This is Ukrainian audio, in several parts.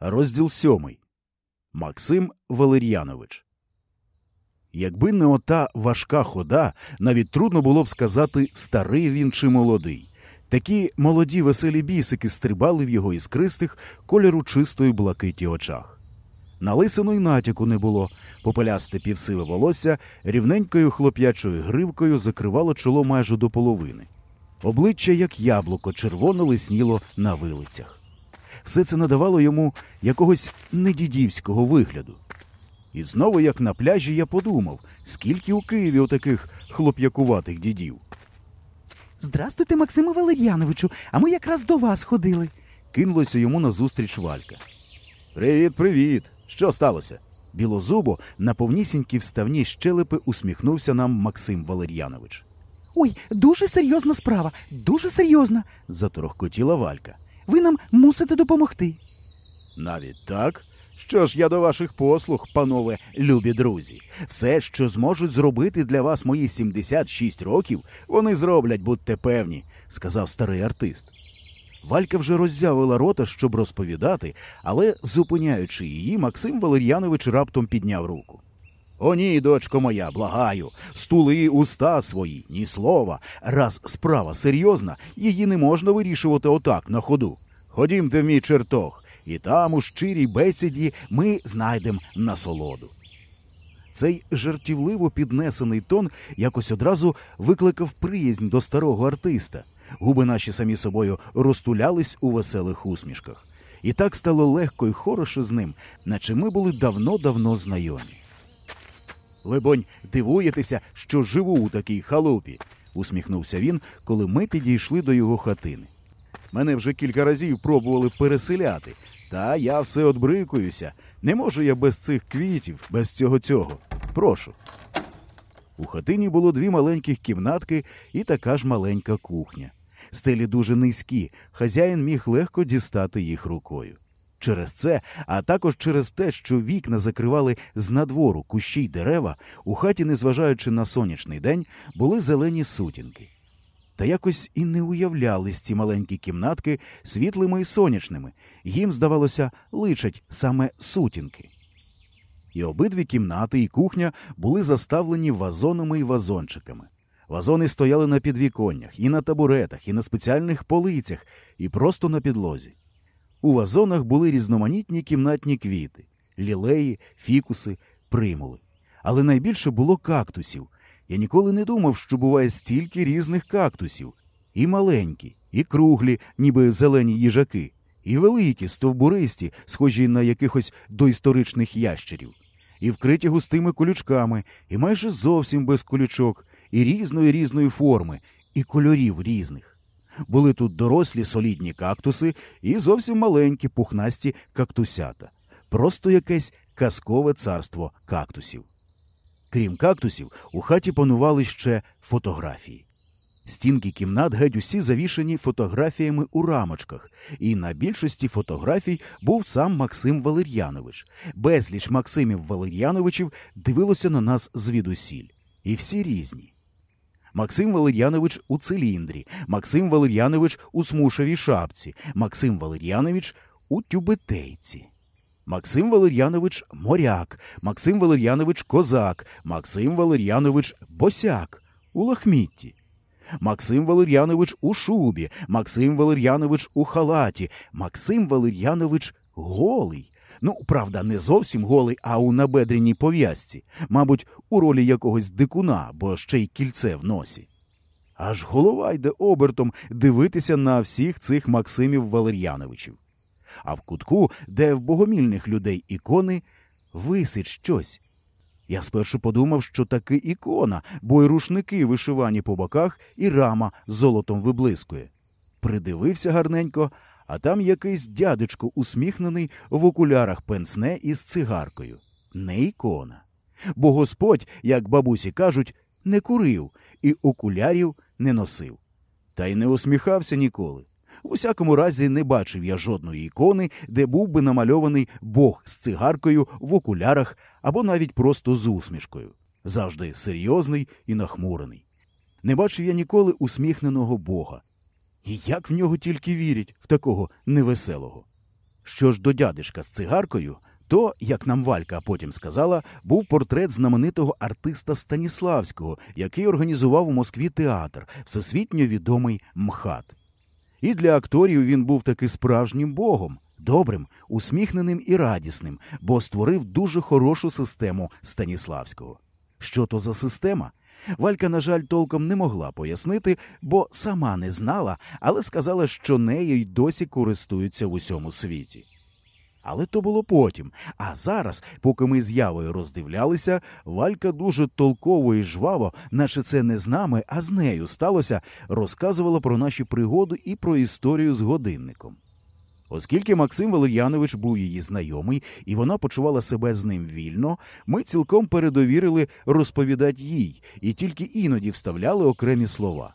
Розділ сьомий. Максим Валер'янович. Якби не ота важка хода, навіть трудно було б сказати, старий він чи молодий. Такі молоді веселі бісики стрибали в його іскристих кольору чистої блакиті очах. На лисину й натяку не було. Попелясте півсиве волосся рівненькою хлоп'ячою гривкою закривало чоло майже до половини. Обличчя, як яблуко, червоно лисніло на вилицях. Все це надавало йому якогось недідівського вигляду. І знову, як на пляжі, я подумав, скільки у Києві отаких хлоп'якуватих дідів. Здрастуйте, Максиме Валер'яновичу, а ми якраз до вас ходили. Кинулося йому назустріч Валька. Привіт, привіт. Що сталося? Білозубо на повнісінькій вставні щелепи усміхнувся нам Максим Валер'янович. Ой, дуже серйозна справа, дуже серйозна. Заторохкотіла Валька. Ви нам мусите допомогти. Навіть так? Що ж я до ваших послуг, панове любі друзі. Все, що зможуть зробити для вас мої 76 років, вони зроблять, будьте певні, сказав старий артист. Валька вже роззявила рота, щоб розповідати, але, зупиняючи її, Максим Валер'янович раптом підняв руку. О, ні, дочко моя, благаю, стули уста свої, ні слова. Раз справа серйозна, її не можна вирішувати отак на ходу. Ходімте в мій чертог, і там у щирій бесіді ми знайдемо насолоду. Цей жартівливо піднесений тон якось одразу викликав приязнь до старого артиста. Губи наші самі собою розтулялись у веселих усмішках. І так стало легко і хороше з ним, наче ми були давно-давно знайомі. Либонь, дивуєтеся, що живу у такій халупі, усміхнувся він, коли ми підійшли до його хатини. Мене вже кілька разів пробували переселяти, та я все одбрикуюся. Не можу я без цих квітів, без цього цього. Прошу. У хатині було дві маленьких кімнатки і така ж маленька кухня. Стелі дуже низькі, хазяїн міг легко дістати їх рукою. Через це, а також через те, що вікна закривали з надвору кущі й дерева, у хаті, незважаючи на сонячний день, були зелені сутінки. Та якось і не уявлялись ці маленькі кімнатки світлими і сонячними, їм, здавалося, личать саме сутінки. І обидві кімнати і кухня були заставлені вазонами і вазончиками. Вазони стояли на підвіконнях, і на табуретах, і на спеціальних полицях, і просто на підлозі. У вазонах були різноманітні кімнатні квіти лілеї, фікуси, примули. Але найбільше було кактусів. Я ніколи не думав, що буває стільки різних кактусів і маленькі, і круглі, ніби зелені їжаки, і великі, стовбуристі, схожі на якихось доісторичних ящерів, і вкриті густими колючками, і майже зовсім без колючок, і різної різної форми, і кольорів різних. Були тут дорослі солідні кактуси і зовсім маленькі пухнасті кактусята, просто якесь казкове царство кактусів. Крім кактусів, у хаті панували ще фотографії. Стінки кімнат геть усі завішані фотографіями у рамочках, і на більшості фотографій був сам Максим Валер'янович. Безліч Максимів Валер'яновичів дивилося на нас звідусіль. І всі різні. Максим Валер'янович у циліндрі, Максим Валер'янович у смушевій шапці, Максим Валер'янович у тюбетейці. Максим Валер'янович моряк, Максим Валер'янович козак, Максим Валер'янович босяк у лахмітті. Максим Валер'янович у шубі, Максим Валер'янович у халаті, Максим Валер'янович голий. Ну, правда, не зовсім голий, а у набедреній пов'язці, мабуть, у ролі якогось дикуна, бо ще й кільце в носі. Аж голова йде обертом дивитися на всіх цих Максимів Валер'яновичів. А в кутку, де в богомільних людей ікони, висить щось. Я спершу подумав, що таки ікона, бо й рушники вишивані по боках, і рама золотом виблискує. Придивився гарненько, а там якийсь дядечко усміхнений в окулярах пенсне із цигаркою. Не ікона. Бо Господь, як бабусі кажуть, не курив і окулярів не носив. Та й не усміхався ніколи. У всякому разі, не бачив я жодної ікони, де був би намальований Бог з цигаркою в окулярах або навіть просто з усмішкою. Завжди серйозний і нахмурений. Не бачив я ніколи усміхненого Бога. І як в нього тільки вірять в такого невеселого. Що ж до дядишка з цигаркою, то, як нам Валька потім сказала, був портрет знаменитого артиста Станіславського, який організував у Москві театр, всесвітньо відомий МХАТ. І для акторів він був таки справжнім богом, добрим, усміхненим і радісним, бо створив дуже хорошу систему Станіславського. Що то за система? Валька, на жаль, толком не могла пояснити, бо сама не знала, але сказала, що нею й досі користуються в усьому світі. Але то було потім. А зараз, поки ми з явою роздивлялися, Валька дуже толково і жваво, наче це не з нами, а з нею сталося, розказувала про наші пригоди і про історію з годинником. Оскільки Максим Валер'янович був її знайомий, і вона почувала себе з ним вільно, ми цілком передовірили розповідати їй і тільки іноді вставляли окремі слова.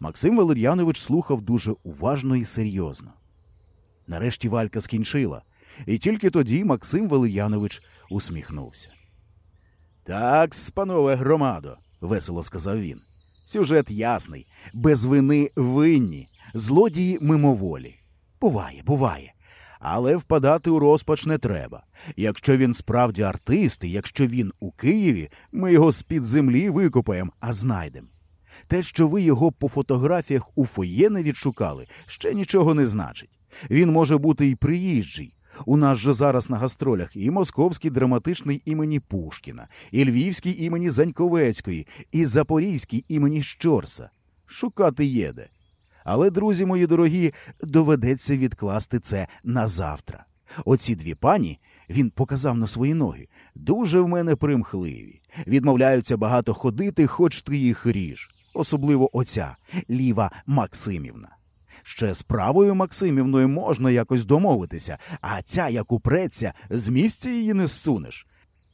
Максим Валер'янович слухав дуже уважно і серйозно. Нарешті Валька скінчила, і тільки тоді Максим Валер'янович усміхнувся. Так, панове громадо, весело сказав він. Сюжет ясний, без вини винні, злодії мимоволі. Буває, буває. Але впадати у розпач не треба. Якщо він справді артист, і якщо він у Києві, ми його з-під землі викопаємо, а знайдемо. Те, що ви його по фотографіях у фоє не відшукали, ще нічого не значить. Він може бути і приїжджий. У нас же зараз на гастролях і московський драматичний імені Пушкіна, і львівський імені Заньковецької, і запорізький імені Щорса. Шукати єде. Але, друзі мої дорогі, доведеться відкласти це на завтра. Оці дві пані, він показав на свої ноги, дуже в мене примхливі. Відмовляються багато ходити, хоч ти їх ріж. Особливо оця ліва Максимівна. Ще з правою Максимівною можна якось домовитися, а ця, як упреться, з місця її не зсунеш.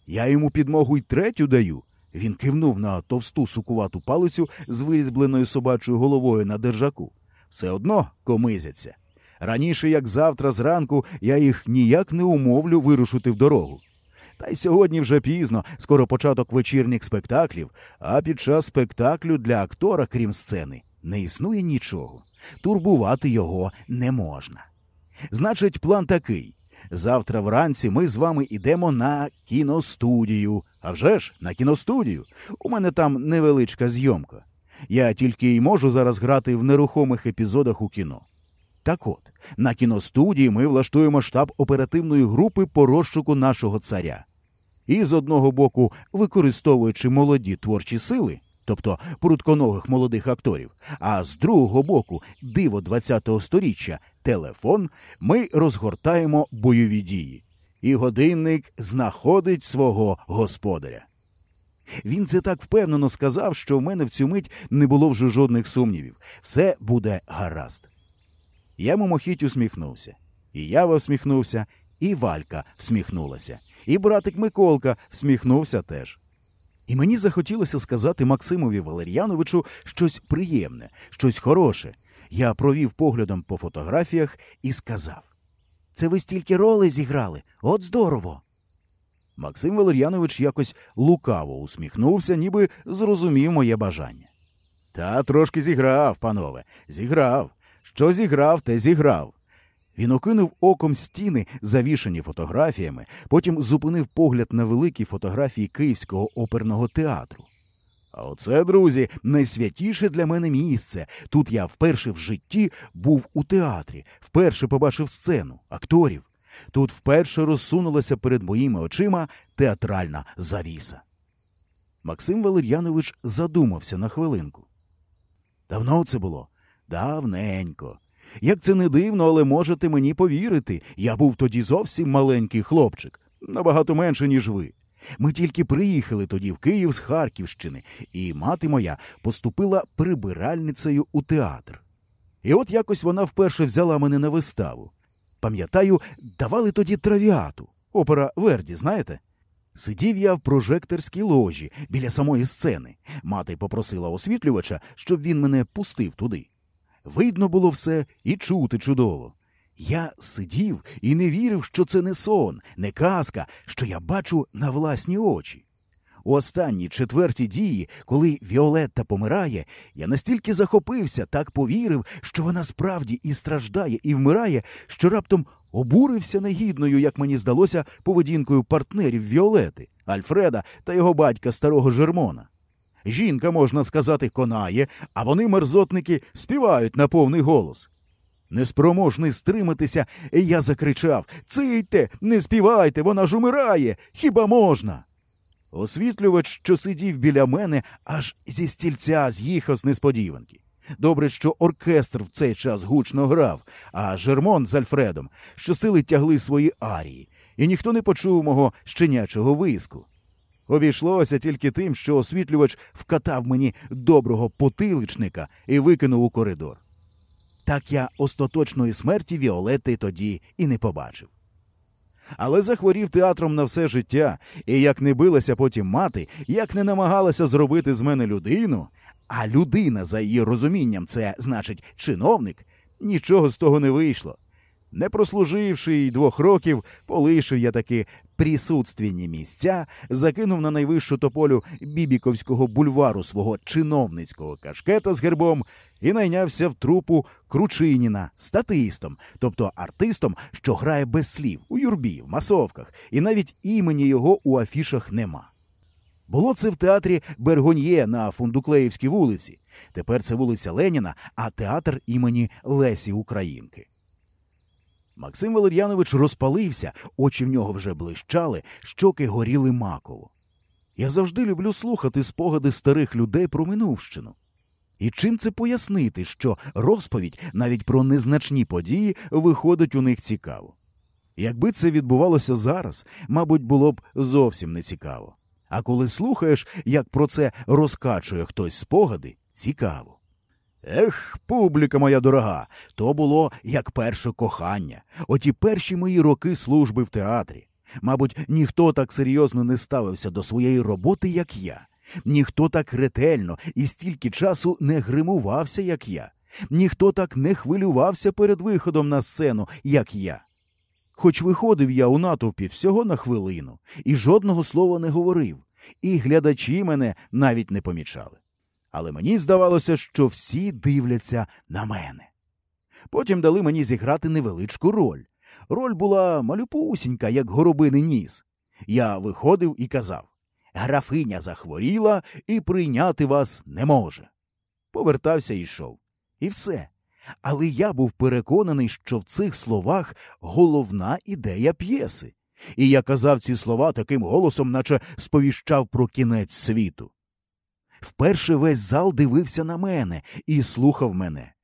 Я йому підмогу й третю даю. Він кивнув на товсту сукувату палицю з вирізбленою собачою головою на держаку. Все одно комизяться. Раніше, як завтра зранку, я їх ніяк не умовлю вирушити в дорогу. Та й сьогодні вже пізно, скоро початок вечірніх спектаклів, а під час спектаклю для актора, крім сцени, не існує нічого. Турбувати його не можна. Значить, план такий. Завтра вранці ми з вами йдемо на кіностудію. А вже ж, на кіностудію. У мене там невеличка зйомка. Я тільки й можу зараз грати в нерухомих епізодах у кіно. Так от, на кіностудії ми влаштуємо штаб оперативної групи по розшуку нашого царя. І з одного боку, використовуючи молоді творчі сили, тобто прутконогих молодих акторів, а з другого боку, диво ХХ століття, телефон, ми розгортаємо бойові дії. І годинник знаходить свого господаря. Він це так впевнено сказав, що в мене в цю мить не було вже жодних сумнівів. Все буде гаразд. Я мимохідь усміхнувся. І я всміхнувся, і Валька всміхнулася, і братик Миколка всміхнувся теж. І мені захотілося сказати Максимові Валер'яновичу щось приємне, щось хороше. Я провів поглядом по фотографіях і сказав: Це ви стільки роли зіграли, от здорово. Максим Валер'янович якось лукаво усміхнувся, ніби зрозумів моє бажання. Та трошки зіграв, панове, зіграв. Що зіграв, те зіграв. Він окинув оком стіни, завішані фотографіями, потім зупинив погляд на великі фотографії Київського оперного театру. А оце, друзі, найсвятіше для мене місце. Тут я вперше в житті був у театрі, вперше побачив сцену, акторів. Тут вперше розсунулася перед моїми очима театральна завіса. Максим Валер'янович задумався на хвилинку. Давно це було? Давненько. Як це не дивно, але можете мені повірити, я був тоді зовсім маленький хлопчик, набагато менше, ніж ви. Ми тільки приїхали тоді в Київ з Харківщини, і мати моя поступила прибиральницею у театр. І от якось вона вперше взяла мене на виставу. Пам'ятаю, давали тоді травіату, опера Верді, знаєте? Сидів я в прожекторській ложі біля самої сцени. Мати попросила освітлювача, щоб він мене пустив туди. Видно було все і чути чудово. Я сидів і не вірив, що це не сон, не казка, що я бачу на власні очі. У останній четвертій дії, коли Віолетта помирає, я настільки захопився, так повірив, що вона справді і страждає, і вмирає, що раптом обурився негідною, як мені здалося, поведінкою партнерів Віолети, Альфреда та його батька старого Жермона. Жінка, можна сказати, конає, а вони, мерзотники, співають на повний голос. Неспроможний стриматися, я закричав Цийте, не співайте, вона ж умирає. Хіба можна? Освітлювач, що сидів біля мене, аж зі стільця з'їхав з несподіванки. Добре, що оркестр в цей час гучно грав, а Жермон з Альфредом щосили тягли свої арії, і ніхто не почув мого щенячого виску. Обійшлося тільки тим, що освітлювач вкатав мені доброго потиличника і викинув у коридор. Так я остаточної смерті Віолети тоді і не побачив. Але захворів театром на все життя, і як не билася потім мати, як не намагалася зробити з мене людину, а людина, за її розумінням, це значить чиновник, нічого з того не вийшло. Не прослуживши й двох років, полишив я таки присутственні місця, закинув на найвищу тополю бібіковського бульвару свого чиновницького кашкета з гербом і найнявся в трупу Кручиніна статистом, тобто артистом, що грає без слів у юрбі, в масовках, і навіть імені його у афішах нема. Було це в театрі Бергоньє на Фундуклеївській вулиці. Тепер це вулиця Леніна, а театр імені Лесі Українки. Максим Валер'янович розпалився, очі в нього вже блищали, щоки горіли маково. Я завжди люблю слухати спогади старих людей про минувщину. І чим це пояснити, що розповідь навіть про незначні події виходить у них цікаво? Якби це відбувалося зараз, мабуть, було б зовсім не цікаво. А коли слухаєш, як про це розкачує хтось спогади, цікаво. Ех, публіка моя дорога, то було як перше кохання, оті перші мої роки служби в театрі. Мабуть, ніхто так серйозно не ставився до своєї роботи, як я. Ніхто так ретельно і стільки часу не гримувався, як я. Ніхто так не хвилювався перед виходом на сцену, як я. Хоч виходив я у натовпі всього на хвилину і жодного слова не говорив, і глядачі мене навіть не помічали. Але мені здавалося, що всі дивляться на мене. Потім дали мені зіграти невеличку роль. Роль була малюпусінька, як горобиний ніс. Я виходив і казав Графиня захворіла і прийняти вас не може. Повертався і йшов. І все. Але я був переконаний, що в цих словах головна ідея п'єси. І я казав ці слова таким голосом, наче сповіщав про кінець світу. Вперше весь зал дивився на мене і слухав мене.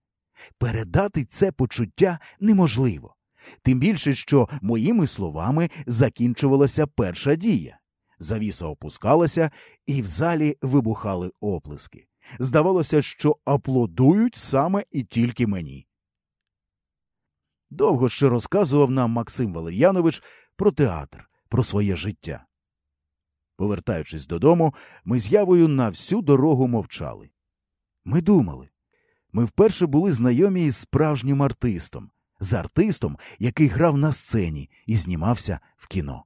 Передати це почуття неможливо. Тим більше, що моїми словами закінчувалася перша дія. Завіса опускалася, і в залі вибухали оплески. Здавалося, що аплодують саме і тільки мені. Довго ще розказував нам Максим Валер'янович про театр, про своє життя. Повертаючись додому, ми з явою на всю дорогу мовчали. Ми думали. Ми вперше були знайомі із справжнім артистом, з артистом, який грав на сцені і знімався в кіно.